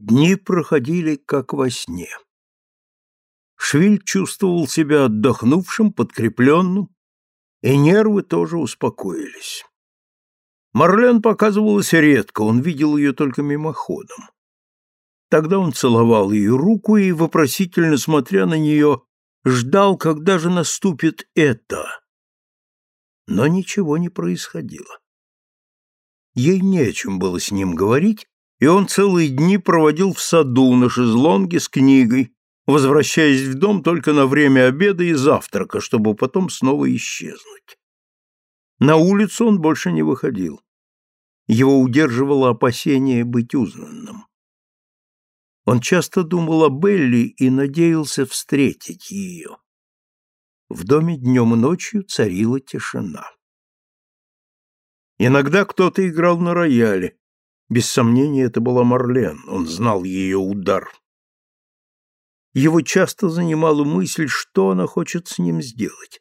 Дни проходили как во сне. Швиль чувствовал себя отдохнувшим, подкрепленным, и нервы тоже успокоились. Марлен показывалась редко, он видел ее только мимоходом. Тогда он целовал ее руку и, вопросительно смотря на нее, ждал, когда же наступит это. Но ничего не происходило. Ей не о чем было с ним говорить, и он целые дни проводил в саду на шезлонге с книгой, возвращаясь в дом только на время обеда и завтрака, чтобы потом снова исчезнуть. На улицу он больше не выходил. Его удерживало опасение быть узнанным. Он часто думал о Белли и надеялся встретить ее. В доме днем и ночью царила тишина. Иногда кто-то играл на рояле, без сомнения, это была Марлен, он знал ее удар. Его часто занимала мысль, что она хочет с ним сделать.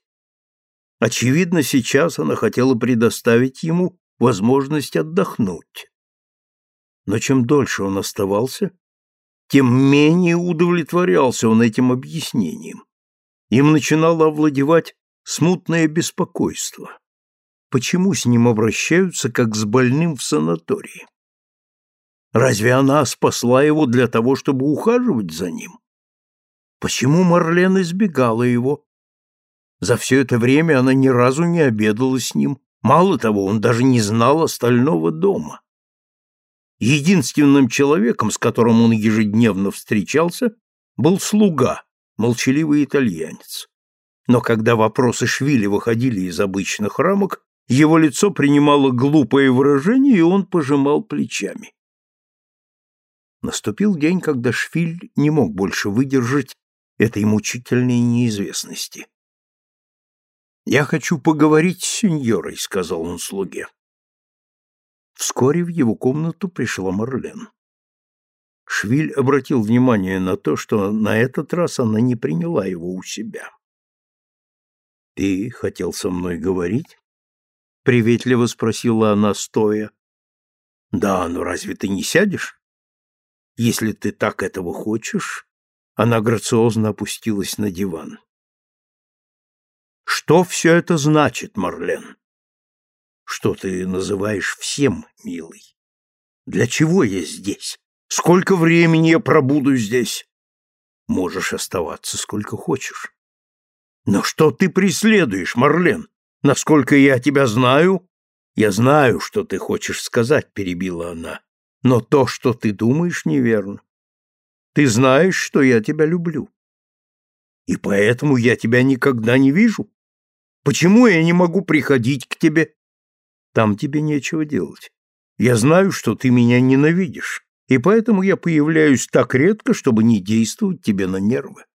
Очевидно, сейчас она хотела предоставить ему возможность отдохнуть. Но чем дольше он оставался, тем менее удовлетворялся он этим объяснением. Им начинало овладевать смутное беспокойство. Почему с ним обращаются, как с больным в санатории? Разве она спасла его для того, чтобы ухаживать за ним? Почему Марлен избегала его? За все это время она ни разу не обедала с ним. Мало того, он даже не знал остального дома. Единственным человеком, с которым он ежедневно встречался, был слуга, молчаливый итальянец. Но когда вопросы Швили выходили из обычных рамок, его лицо принимало глупое выражение, и он пожимал плечами. Наступил день, когда Швиль не мог больше выдержать этой мучительной неизвестности. «Я хочу поговорить с сеньорой», — сказал он слуге. Вскоре в его комнату пришла Марлен. Швиль обратил внимание на то, что на этот раз она не приняла его у себя. «Ты хотел со мной говорить?» — приветливо спросила она, стоя. «Да, но разве ты не сядешь?» Если ты так этого хочешь, она грациозно опустилась на диван. Что все это значит, Марлен? Что ты называешь всем, милый? Для чего я здесь? Сколько времени я пробуду здесь? Можешь оставаться сколько хочешь. Но что ты преследуешь, Марлен? Насколько я тебя знаю, я знаю, что ты хочешь сказать, перебила она. Но то, что ты думаешь, неверно. Ты знаешь, что я тебя люблю. И поэтому я тебя никогда не вижу. Почему я не могу приходить к тебе? Там тебе нечего делать. Я знаю, что ты меня ненавидишь, и поэтому я появляюсь так редко, чтобы не действовать тебе на нервы.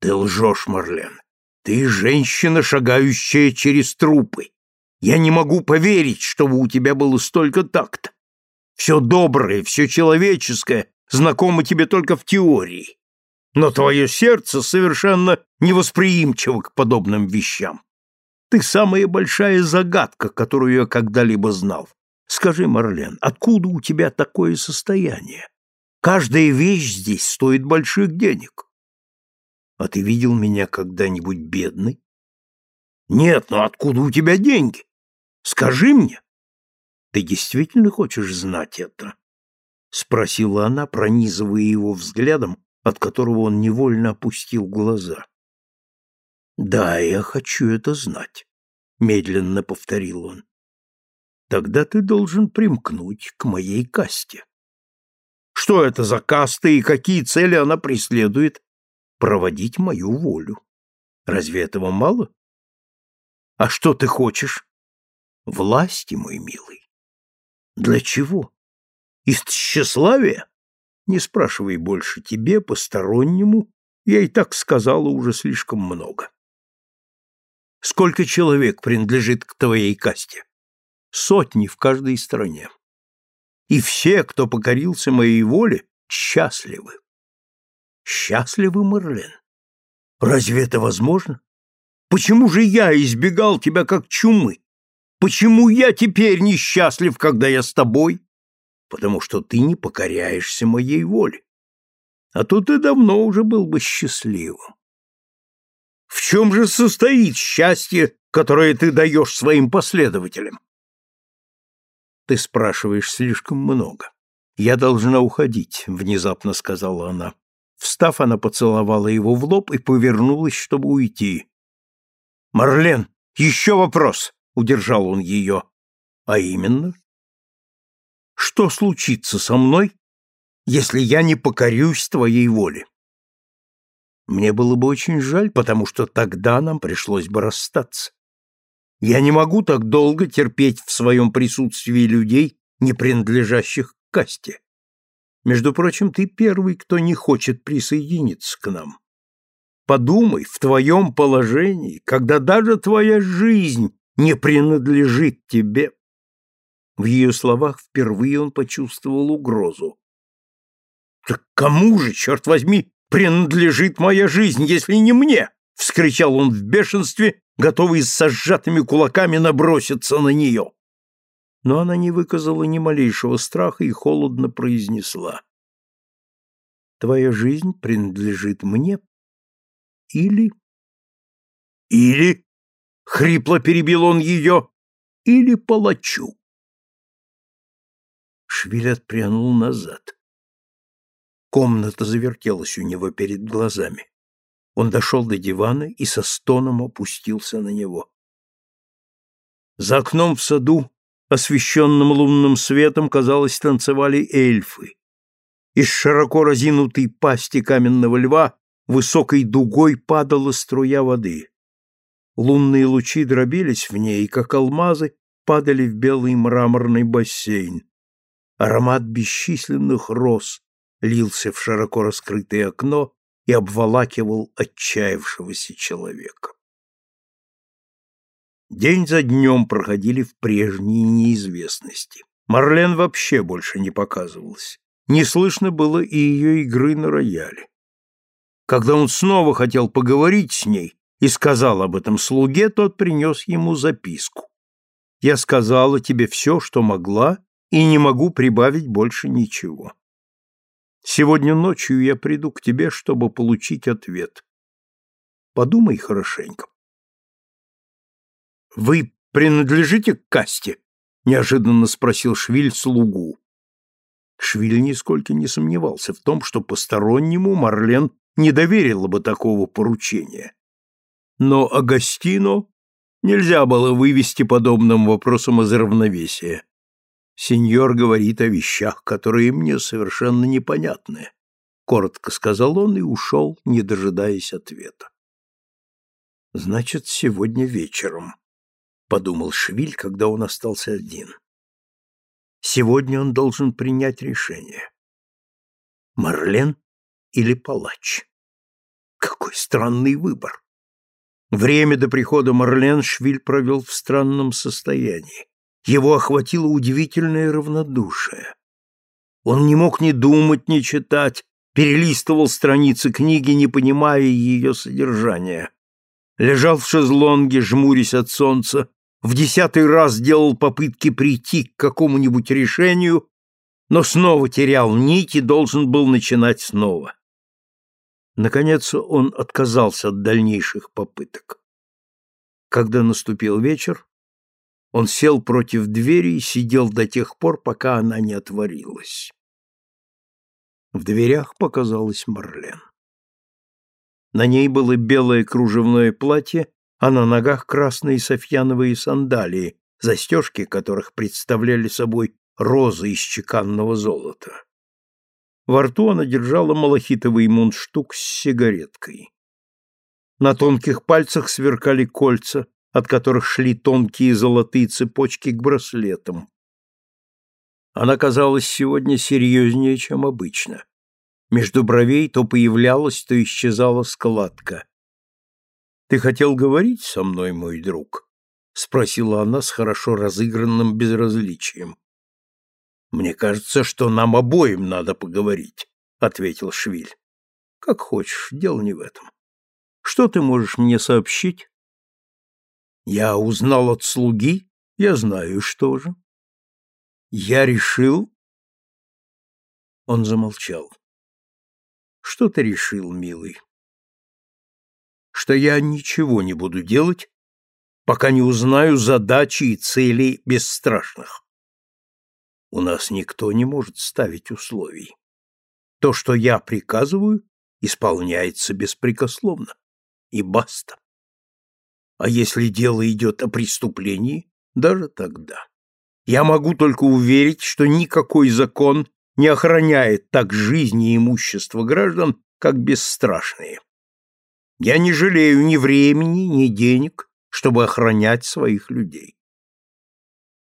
Ты лжешь, Марлен. Ты женщина, шагающая через трупы. Я не могу поверить, чтобы у тебя было столько такта. Все доброе, все человеческое знакомо тебе только в теории. Но твое сердце совершенно невосприимчиво к подобным вещам. Ты самая большая загадка, которую я когда-либо знал. Скажи, Марлен, откуда у тебя такое состояние? Каждая вещь здесь стоит больших денег. А ты видел меня когда-нибудь бедной? Нет, но откуда у тебя деньги? Скажи мне. Ты действительно хочешь знать это? спросила она, пронизывая его взглядом, от которого он невольно опустил глаза. Да, я хочу это знать, медленно повторил он. Тогда ты должен примкнуть к моей касте. Что это за каста и какие цели она преследует? Проводить мою волю. Разве этого мало? А что ты хочешь? Власти, мой милый. Для чего? Из тщеславия? Не спрашивай больше тебе, постороннему, я и так сказала уже слишком много. Сколько человек принадлежит к твоей касте? Сотни в каждой стране. И все, кто покорился моей воле, счастливы. Счастливы, Мерлен? Разве это возможно? Почему же я избегал тебя как чумы? Почему я теперь несчастлив, когда я с тобой? потому что ты не покоряешься моей воле. А то ты давно уже был бы счастливым. В чем же состоит счастье, которое ты даешь своим последователям? Ты спрашиваешь слишком много. Я должна уходить, внезапно сказала она. Встав, она поцеловала его в лоб и повернулась, чтобы уйти. Марлен, еще вопрос, удержал он ее. А именно? Что случится со мной, если я не покорюсь твоей воле? Мне было бы очень жаль, потому что тогда нам пришлось бы расстаться. Я не могу так долго терпеть в своем присутствии людей, не принадлежащих к касте. Между прочим, ты первый, кто не хочет присоединиться к нам. Подумай, в твоем положении, когда даже твоя жизнь не принадлежит тебе. В ее словах впервые он почувствовал угрозу. Так кому же, черт возьми, принадлежит моя жизнь, если не мне? — вскричал он в бешенстве, готовый с сжатыми кулаками наброситься на нее. Но она не выказала ни малейшего страха и холодно произнесла. «Твоя жизнь принадлежит мне или...» «Или...» — хрипло перебил он ее. «Или палачу». Швиль отпрянул назад. Комната завертелась у него перед глазами. Он дошел до дивана и со стоном опустился на него. За окном в саду, освещенным лунным светом, казалось, танцевали эльфы. Из широко разинутой пасти каменного льва высокой дугой падала струя воды. Лунные лучи дробились в ней, как алмазы, падали в белый мраморный бассейн. Аромат бесчисленных роз лился в широко раскрытое окно и обволакивал отчаявшегося человека. День за днем проходили в прежней неизвестности. Марлен вообще больше не показывалась. Не слышно было и ее игры на рояле. Когда он снова хотел поговорить с ней и сказал об этом слуге, тот принес ему записку. «Я сказала тебе все, что могла, и не могу прибавить больше ничего. Сегодня ночью я приду к тебе, чтобы получить ответ. Подумай хорошенько. Вы принадлежите к касте? неожиданно спросил Швиль слугу. Швиль нисколько не сомневался в том, что постороннему Марлен не доверила бы такого поручения. Но Агастино нельзя было вывести подобным вопросом из равновесия. Сеньор говорит о вещах, которые мне совершенно непонятны, коротко сказал он и ушел, не дожидаясь ответа. Значит, сегодня вечером, подумал Швиль, когда он остался один. Сегодня он должен принять решение. Марлен или палач? Какой странный выбор. Время до прихода Марлен Швиль провел в странном состоянии. Его охватило удивительное равнодушие. Он не мог ни думать, ни читать, перелистывал страницы книги, не понимая ее содержания. Лежал в шезлонге, жмурясь от солнца, в десятый раз делал попытки прийти к какому-нибудь решению, но снова терял нить и должен был начинать снова. Наконец он отказался от дальнейших попыток. Когда наступил вечер, он сел против двери и сидел до тех пор, пока она не отворилась. В дверях показалась Марлен. На ней было белое кружевное платье, а на ногах красные софьяновые сандалии, застежки которых представляли собой розы из чеканного золота. Во рту она держала малахитовый мундштук с сигареткой. На тонких пальцах сверкали кольца, от которых шли тонкие золотые цепочки к браслетам. Она казалась сегодня серьезнее, чем обычно. Между бровей то появлялась, то исчезала складка. «Ты хотел говорить со мной, мой друг?» — спросила она с хорошо разыгранным безразличием. «Мне кажется, что нам обоим надо поговорить», — ответил Швиль. «Как хочешь, дело не в этом. Что ты можешь мне сообщить?» Я узнал от слуги, я знаю, что же. Я решил, Он замолчал. Что ты решил, милый? Что я ничего не буду делать, пока не узнаю задачи и цели бесстрашных. У нас никто не может ставить условий. То, что я приказываю, исполняется беспрекословно. И баста. А если дело идет о преступлении, даже тогда. Я могу только уверить, что никакой закон не охраняет так жизни и имущество граждан, как бесстрашные. Я не жалею ни времени, ни денег, чтобы охранять своих людей.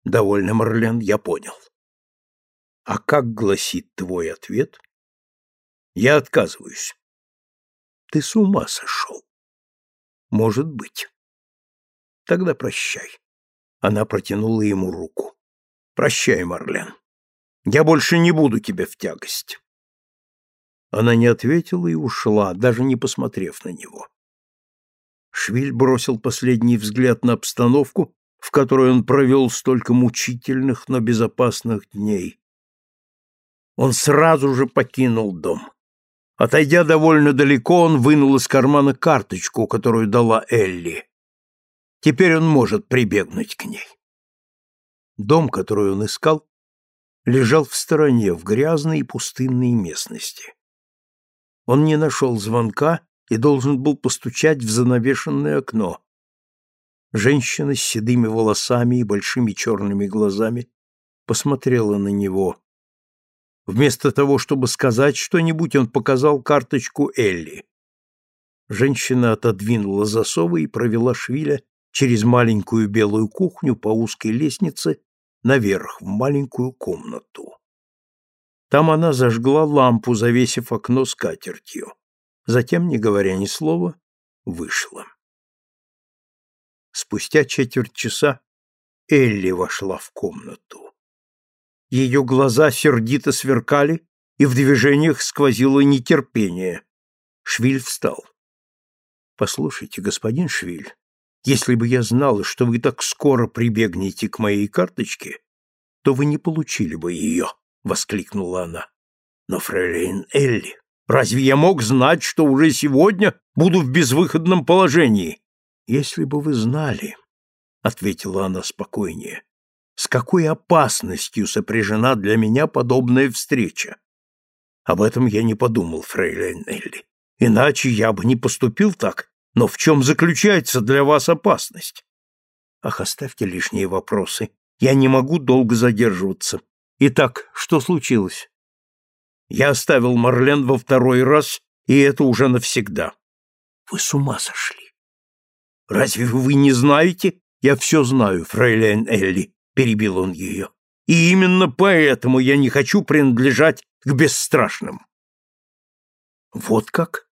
Довольно, Марлен, я понял. А как гласит твой ответ? Я отказываюсь. Ты с ума сошел. Может быть. Тогда прощай. Она протянула ему руку. Прощай, Марлен. Я больше не буду тебе в тягость. Она не ответила и ушла, даже не посмотрев на него. Швиль бросил последний взгляд на обстановку, в которой он провел столько мучительных, но безопасных дней. Он сразу же покинул дом. Отойдя довольно далеко, он вынул из кармана карточку, которую дала Элли. Теперь он может прибегнуть к ней. Дом, который он искал, лежал в стороне, в грязной и пустынной местности. Он не нашел звонка и должен был постучать в занавешенное окно. Женщина с седыми волосами и большими черными глазами посмотрела на него. Вместо того, чтобы сказать что-нибудь, он показал карточку Элли. Женщина отодвинула засовы и провела Швиля через маленькую белую кухню по узкой лестнице наверх, в маленькую комнату. Там она зажгла лампу, завесив окно скатертью. Затем, не говоря ни слова, вышла. Спустя четверть часа Элли вошла в комнату. Ее глаза сердито сверкали, и в движениях сквозило нетерпение. Швиль встал. «Послушайте, господин Швиль, если бы я знала, что вы так скоро прибегнете к моей карточке, то вы не получили бы ее, — воскликнула она. Но, фрейлин Элли, разве я мог знать, что уже сегодня буду в безвыходном положении? Если бы вы знали, — ответила она спокойнее, — с какой опасностью сопряжена для меня подобная встреча. Об этом я не подумал, фрейлин Элли. Иначе я бы не поступил так, но в чем заключается для вас опасность? Ах, оставьте лишние вопросы. Я не могу долго задерживаться. Итак, что случилось? Я оставил Марлен во второй раз, и это уже навсегда. Вы с ума сошли. Разве вы не знаете? Я все знаю, фрейлейн Элли, перебил он ее. И именно поэтому я не хочу принадлежать к бесстрашным. Вот как?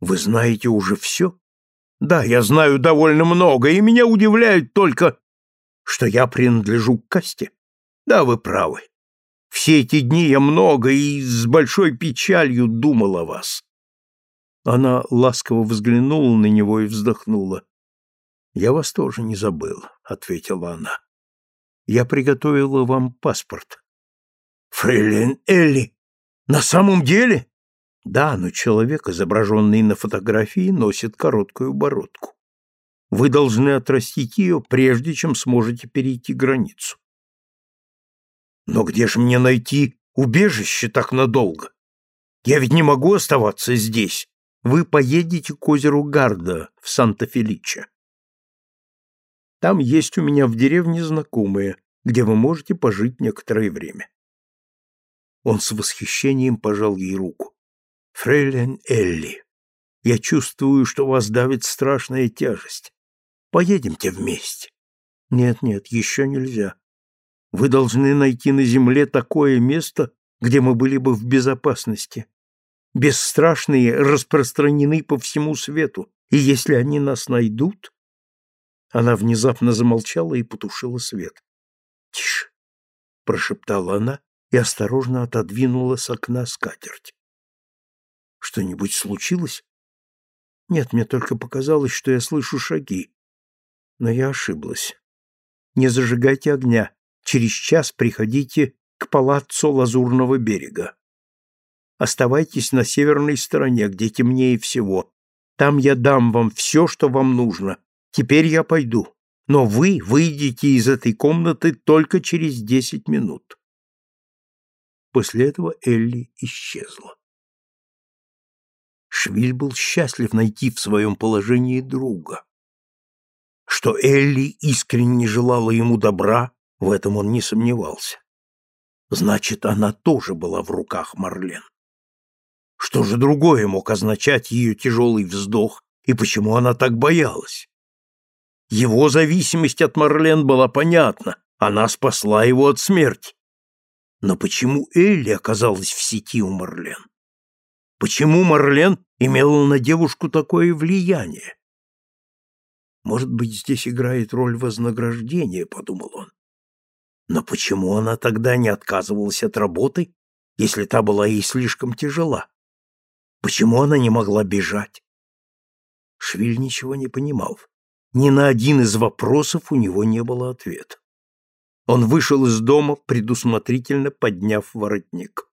Вы знаете уже все? Да, я знаю довольно много, и меня удивляет только, что я принадлежу к касте. Да, вы правы. Все эти дни я много и с большой печалью думал о вас. Она ласково взглянула на него и вздохнула. «Я вас тоже не забыл», — ответила она. «Я приготовила вам паспорт». «Фрейлин Элли, на самом деле?» Да, но человек, изображенный на фотографии, носит короткую бородку. Вы должны отрастить ее, прежде чем сможете перейти границу. Но где же мне найти убежище так надолго? Я ведь не могу оставаться здесь. Вы поедете к озеру Гарда в Санта-Феличе. Там есть у меня в деревне знакомые, где вы можете пожить некоторое время. Он с восхищением пожал ей руку. Фрейлин Элли, я чувствую, что вас давит страшная тяжесть. Поедемте вместе. Нет, нет, еще нельзя. Вы должны найти на земле такое место, где мы были бы в безопасности. Бесстрашные распространены по всему свету, и если они нас найдут... Она внезапно замолчала и потушила свет. «Тише!» — прошептала она и осторожно отодвинула с окна скатерть. Что-нибудь случилось? Нет, мне только показалось, что я слышу шаги. Но я ошиблась. Не зажигайте огня. Через час приходите к палаццо Лазурного берега. оставайтесь на северной стороне, где темнее всего. Там я дам вам все, что вам нужно. Теперь я пойду. Но вы выйдете из этой комнаты только через десять минут. После этого Элли исчезла. Швиль был счастлив найти в своем положении друга. Что Элли искренне желала ему добра, в этом он не сомневался. Значит, она тоже была в руках Марлен. Что же другое мог означать ее тяжелый вздох и почему она так боялась? Его зависимость от Марлен была понятна, она спасла его от смерти. Но почему Элли оказалась в сети у Марлен? Почему Марлен имела на девушку такое влияние? Может быть, здесь играет роль вознаграждения, подумал он. Но почему она тогда не отказывалась от работы, если та была ей слишком тяжела? Почему она не могла бежать? Швиль ничего не понимал. Ни на один из вопросов у него не было ответа. Он вышел из дома, предусмотрительно подняв воротник.